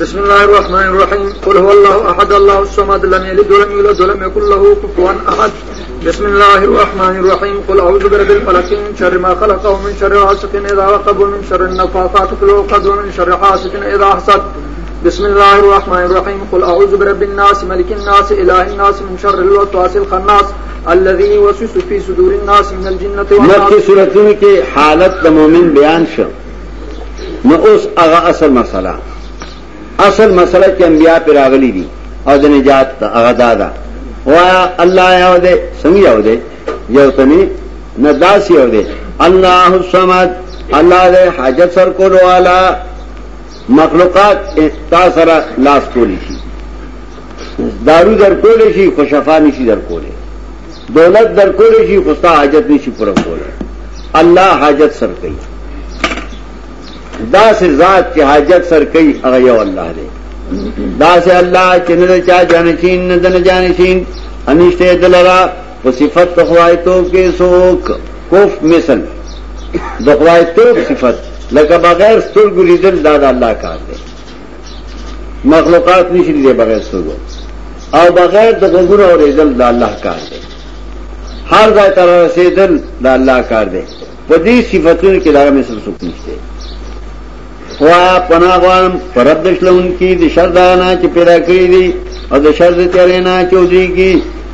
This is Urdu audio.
بسم الله الرحمن الرحيم. قل هو الله أحد، الله الصمد، لم يلد ولم يولد ولم يكن له كفوا أحد. بسم الله الرحمن الرحيم. قل أعوذ برب الفلق من شر ما خلق ومن شر غاسق إذا وقب ومن شر النفاثات في العقد ومن شر حاسد إذا حسد. بسم الله الرحمن الرحيم. قل أعوذ برب الناس، ملك الناس، إله الناس، من شر الوسواس الخناس، الذي يوسوس في صدور الناس من الجنة والناس. مکی صورتوں کی حالت د مومن بیان شو، نو اوس هغه اصل مسله اصل مسله چې انبیا پر راغلي دي او د نجات هغه دادا وا الله یو دې څنګه یو دې یو تني نه داس یو دې الله الصمد الله دې حاجت سر کولو والا مخلوقات تاسو لاس کولی شي دارو در کولی شي خوشفا نشي در کولی۔ دولت در کولی شي خوستا حاجت نشي پوره کولی۔ الله حاجت سر کوي دا سے ذات کی حاجت سر کئی اغیو اللہ دے۔ دا سے اللہ چند چا جانشین ندن جانشین انشتے دلرا و صفت دخوائتو کے سوک۔ کوف مثل۔ دخوائتو صفت۔ لکا بغیر سترگو لیدل دادا اللہ کار دے۔ مخلوقات نشی دے بغیر سترگو او بغیر دخوگون اور ریزل دا اللہ کار دے۔ ہر ذات طرح رسیدل دا اللہ کار دے۔ و دی صفتوں کے دارا مثل سکھ نشتے خوا پناہ غوام پرد دشلون کی د شر دانا پیدا کری دی او د شر د تیرینا چودری کی